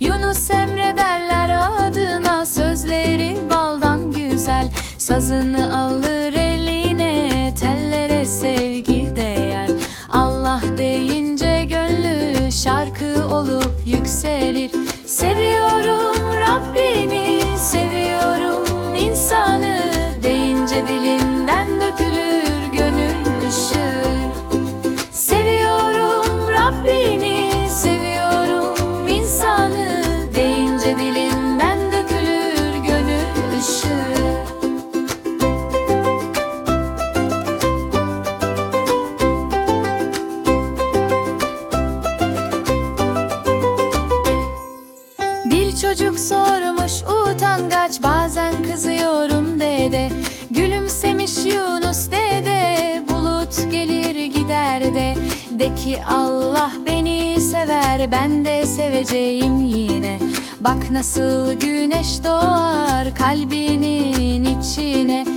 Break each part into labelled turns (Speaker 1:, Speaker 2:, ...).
Speaker 1: Yunus Emre derler adına Sözleri baldan güzel. Sazını alır eline Tellere sevgi değer. Allah deyince gönlü Şarkı olup yükselir. Seviyorum çocuk sormuş utangaç bazen kızıyorum dede Gülümsemiş Yunus dede bulut gelir gider de. De ki Allah beni sever ben de seveceğim yine. Bak nasıl güneş doğar kalbinin içine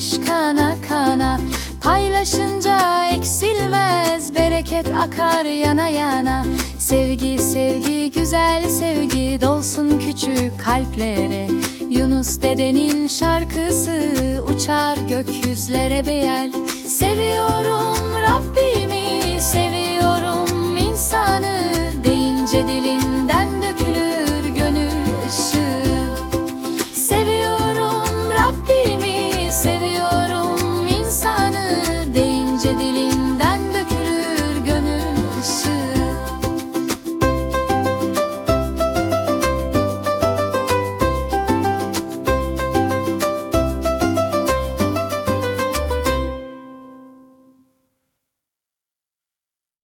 Speaker 1: vermiş kana kana. Paylaşınca eksilmez bereket akar yana yana. Sevgi sevgi güzel sevgi dolsun küçük kalplere. Yunus dedenin şarkısı uçar gökyüzlere beyel Seviyorum Rabbimi seviyorum insanı. Deyince dilinden